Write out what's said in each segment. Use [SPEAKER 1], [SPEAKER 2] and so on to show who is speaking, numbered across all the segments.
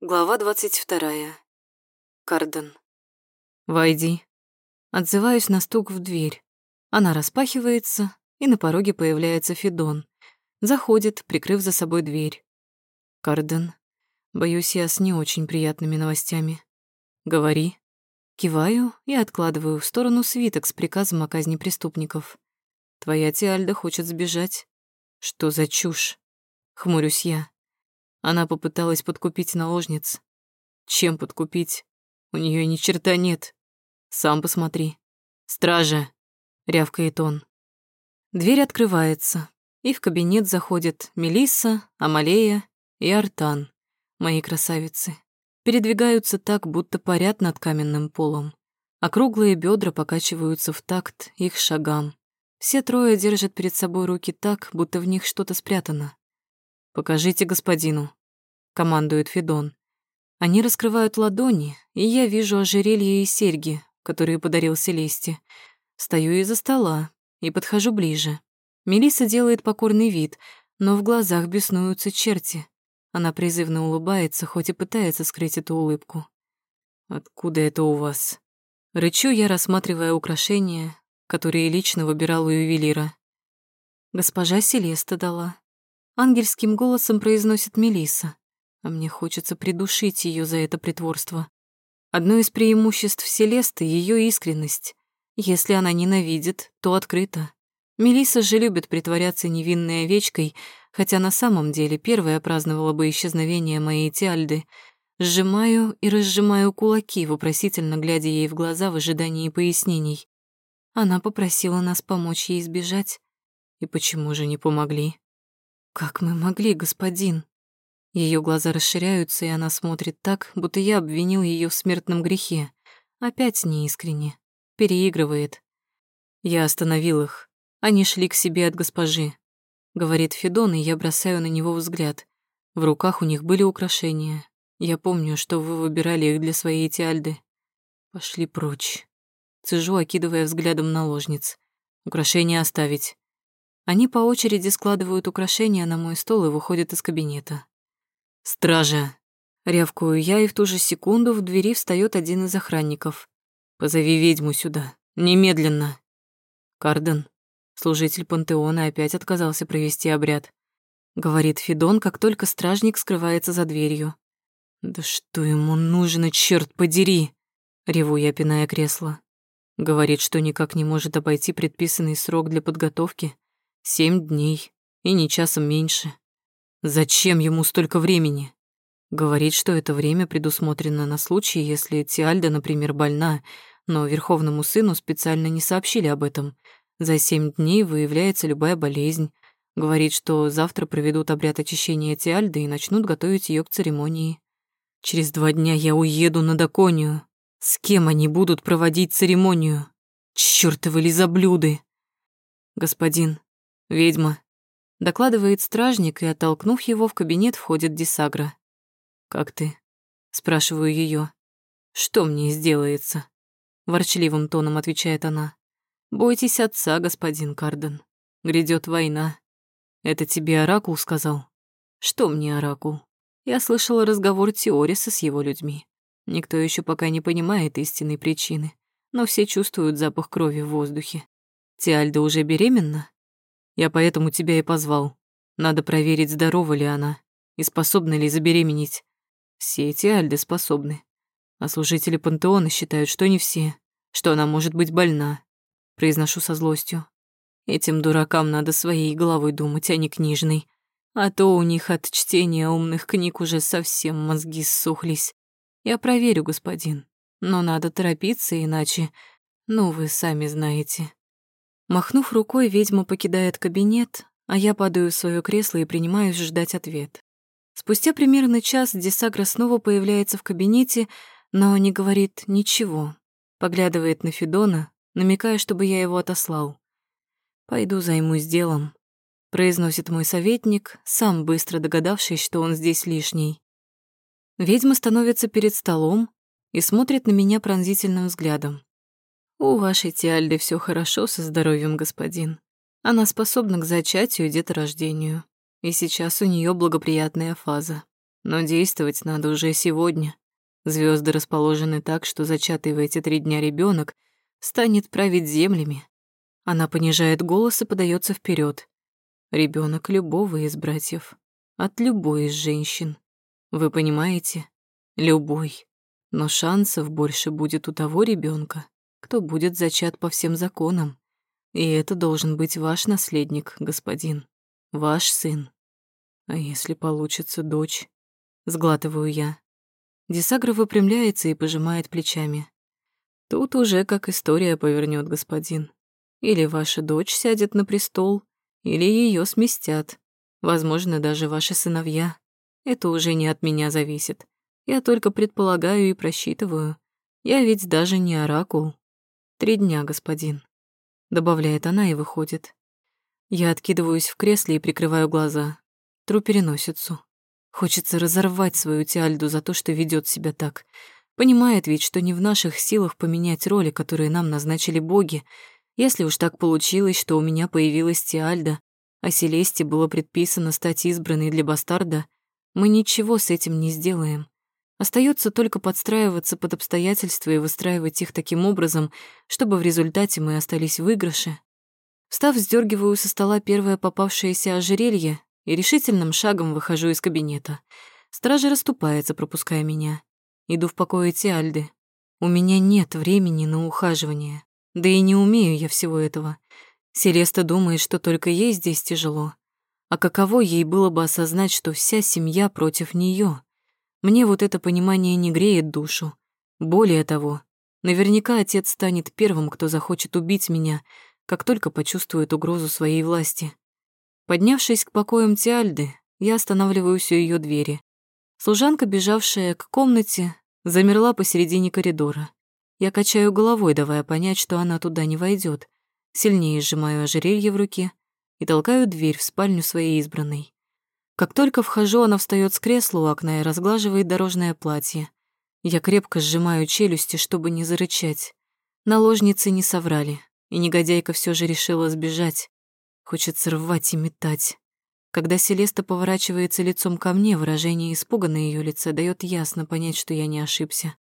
[SPEAKER 1] Глава двадцать вторая. Карден.
[SPEAKER 2] «Войди». Отзываюсь на стук в дверь. Она распахивается, и на пороге появляется Федон. Заходит, прикрыв за собой дверь. «Карден, боюсь, я с не очень приятными новостями. Говори». Киваю и откладываю в сторону свиток с приказом о казни преступников. «Твоя Тиальда хочет сбежать». «Что за чушь?» — хмурюсь я. Она попыталась подкупить наложниц. Чем подкупить? У нее ни черта нет. Сам посмотри. Стража, рявкает он. Дверь открывается, и в кабинет заходят Мелисса, Амалея и Артан, мои красавицы. Передвигаются так, будто парят над каменным полом. Округлые бедра покачиваются в такт их шагам. Все трое держат перед собой руки так, будто в них что-то спрятано. «Покажите господину», — командует Федон. Они раскрывают ладони, и я вижу ожерелье и серьги, которые подарил Селесте. Стою из-за стола и подхожу ближе. Мелиса делает покорный вид, но в глазах беснуются черти. Она призывно улыбается, хоть и пытается скрыть эту улыбку. «Откуда это у вас?» Рычу я, рассматривая украшения, которые лично выбирал у ювелира. Госпожа Селеста дала. Ангельским голосом произносит Мелиса, а мне хочется придушить ее за это притворство. Одно из преимуществ Селесты — ее искренность. Если она ненавидит, то открыто. Мелиса же любит притворяться невинной овечкой, хотя на самом деле первая праздновала бы исчезновение моей Тиальды. Сжимаю и разжимаю кулаки, вопросительно глядя ей в глаза в ожидании пояснений. Она попросила нас помочь ей сбежать. И почему же не помогли? «Как мы могли, господин?» Ее глаза расширяются, и она смотрит так, будто я обвинил ее в смертном грехе. Опять неискренне. Переигрывает. Я остановил их. Они шли к себе от госпожи. Говорит Федон, и я бросаю на него взгляд. В руках у них были украшения. Я помню, что вы выбирали их для своей Тиальды. Пошли прочь. Цежу, окидывая взглядом наложниц. Украшения оставить. Они по очереди складывают украшения на мой стол и выходят из кабинета. «Стража!» Рявкую я, и в ту же секунду в двери встает один из охранников. «Позови ведьму сюда. Немедленно!» Карден, служитель пантеона, опять отказался провести обряд. Говорит Федон, как только стражник скрывается за дверью. «Да что ему нужно, черт подери!» Реву я, пиная кресло. Говорит, что никак не может обойти предписанный срок для подготовки. Семь дней, и не часом меньше. Зачем ему столько времени? Говорит, что это время предусмотрено на случай, если Тиальда, например, больна, но верховному сыну специально не сообщили об этом. За семь дней выявляется любая болезнь. Говорит, что завтра проведут обряд очищения Тиальды и начнут готовить ее к церемонии. Через два дня я уеду на Даконию. С кем они будут проводить церемонию? Чёртовы лизоблюды! Господин, «Ведьма», — докладывает стражник, и, оттолкнув его, в кабинет входит Дисагра. «Как ты?» — спрашиваю ее. «Что мне сделается?» — ворчливым тоном отвечает она. «Бойтесь отца, господин Карден. Грядет война. Это тебе Оракул сказал?» «Что мне Оракул?» Я слышала разговор Теориса с его людьми. Никто еще пока не понимает истинной причины, но все чувствуют запах крови в воздухе. Тиальда уже беременна? Я поэтому тебя и позвал. Надо проверить, здорова ли она и способна ли забеременеть. Все эти альды способны. А служители пантеона считают, что не все, что она может быть больна. Произношу со злостью. Этим дуракам надо своей головой думать, а не книжной. А то у них от чтения умных книг уже совсем мозги ссухлись. Я проверю, господин. Но надо торопиться, иначе... Ну, вы сами знаете. Махнув рукой, ведьма покидает кабинет, а я падаю в свое кресло и принимаюсь ждать ответ. Спустя примерно час Десагра снова появляется в кабинете, но не говорит ничего. Поглядывает на Федона, намекая, чтобы я его отослал. «Пойду займусь делом», — произносит мой советник, сам быстро догадавшись, что он здесь лишний. Ведьма становится перед столом и смотрит на меня пронзительным взглядом. У вашей Тиальды все хорошо со здоровьем, господин. Она способна к зачатию и деторождению. И сейчас у нее благоприятная фаза. Но действовать надо уже сегодня. Звезды расположены так, что зачатый в эти три дня ребенок станет править землями. Она понижает голос и подается вперед. Ребенок любого из братьев, от любой из женщин. Вы понимаете? Любой. Но шансов больше будет у того ребенка, кто будет зачат по всем законам. И это должен быть ваш наследник, господин. Ваш сын. А если получится дочь? Сглатываю я. Десагра выпрямляется и пожимает плечами. Тут уже как история повернет, господин. Или ваша дочь сядет на престол, или ее сместят. Возможно, даже ваши сыновья. Это уже не от меня зависит. Я только предполагаю и просчитываю. Я ведь даже не оракул. Три дня, господин. Добавляет она и выходит. Я откидываюсь в кресле и прикрываю глаза. Тру переносицу. Хочется разорвать свою Тиальду за то, что ведет себя так. Понимает ведь, что не в наших силах поменять роли, которые нам назначили боги. Если уж так получилось, что у меня появилась Тиальда, а Селесте было предписано стать избранной для бастарда, мы ничего с этим не сделаем. Остается только подстраиваться под обстоятельства и выстраивать их таким образом, чтобы в результате мы остались в выигрыше. Встав, сдергиваю со стола первое попавшееся ожерелье и решительным шагом выхожу из кабинета. Стража расступается, пропуская меня. Иду в покое Тиальды. У меня нет времени на ухаживание. Да и не умею я всего этого. Селеста думает, что только ей здесь тяжело. А каково ей было бы осознать, что вся семья против нее? Мне вот это понимание не греет душу. Более того, наверняка отец станет первым, кто захочет убить меня, как только почувствует угрозу своей власти. Поднявшись к покоям Тиальды, я останавливаюсь у ее двери. Служанка, бежавшая к комнате, замерла посередине коридора. Я качаю головой, давая понять, что она туда не войдет. Сильнее сжимаю ожерелье в руке и толкаю дверь в спальню своей избранной. Как только вхожу, она встает с кресла у окна и разглаживает дорожное платье. Я крепко сжимаю челюсти, чтобы не зарычать. Наложницы не соврали, и негодяйка все же решила сбежать. Хочется рвать и метать. Когда Селеста поворачивается лицом ко мне, выражение испуга на ее лице дает ясно понять, что я не ошибся.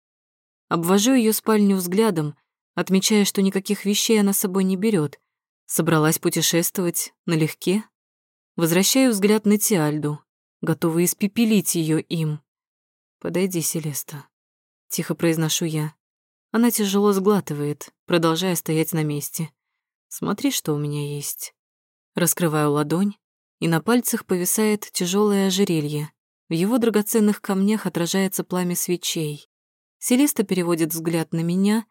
[SPEAKER 2] Обвожу ее спальню взглядом, отмечая, что никаких вещей она с собой не берет. Собралась путешествовать налегке. Возвращаю взгляд на Тиальду, готовый испепелить ее им. «Подойди, Селеста», — тихо произношу я. Она тяжело сглатывает, продолжая стоять на месте. «Смотри, что у меня есть». Раскрываю ладонь, и на пальцах повисает тяжелое ожерелье. В его драгоценных камнях отражается пламя свечей. Селеста переводит взгляд на меня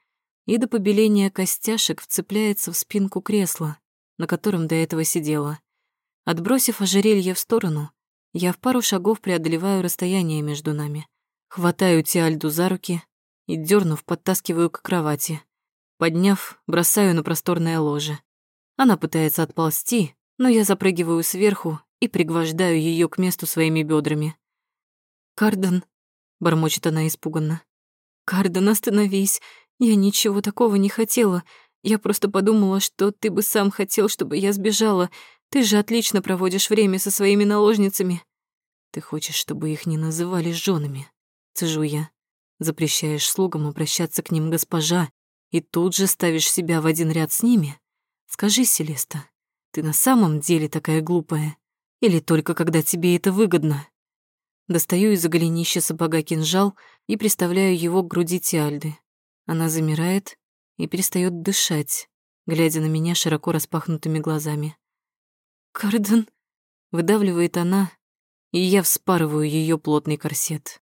[SPEAKER 2] и до побеления костяшек вцепляется в спинку кресла, на котором до этого сидела. Отбросив ожерелье в сторону, я в пару шагов преодолеваю расстояние между нами, хватаю Тиальду за руки и, дернув, подтаскиваю к кровати. Подняв, бросаю на просторное ложе. Она пытается отползти, но я запрыгиваю сверху и пригвождаю ее к месту своими бедрами. «Карден», — бормочет она испуганно. «Карден, остановись. Я ничего такого не хотела. Я просто подумала, что ты бы сам хотел, чтобы я сбежала. Ты же отлично проводишь время со своими наложницами. Ты хочешь, чтобы их не называли женами? Цежу я. Запрещаешь слугам обращаться к ним госпожа и тут же ставишь себя в один ряд с ними? Скажи, Селеста, ты на самом деле такая глупая? Или только когда тебе это выгодно? Достаю из-за голенища сапога кинжал и приставляю его к груди Тиальды. Она замирает и перестает дышать, глядя на меня широко распахнутыми глазами. «Карден!» — выдавливает она, и я вспарываю ее плотный корсет.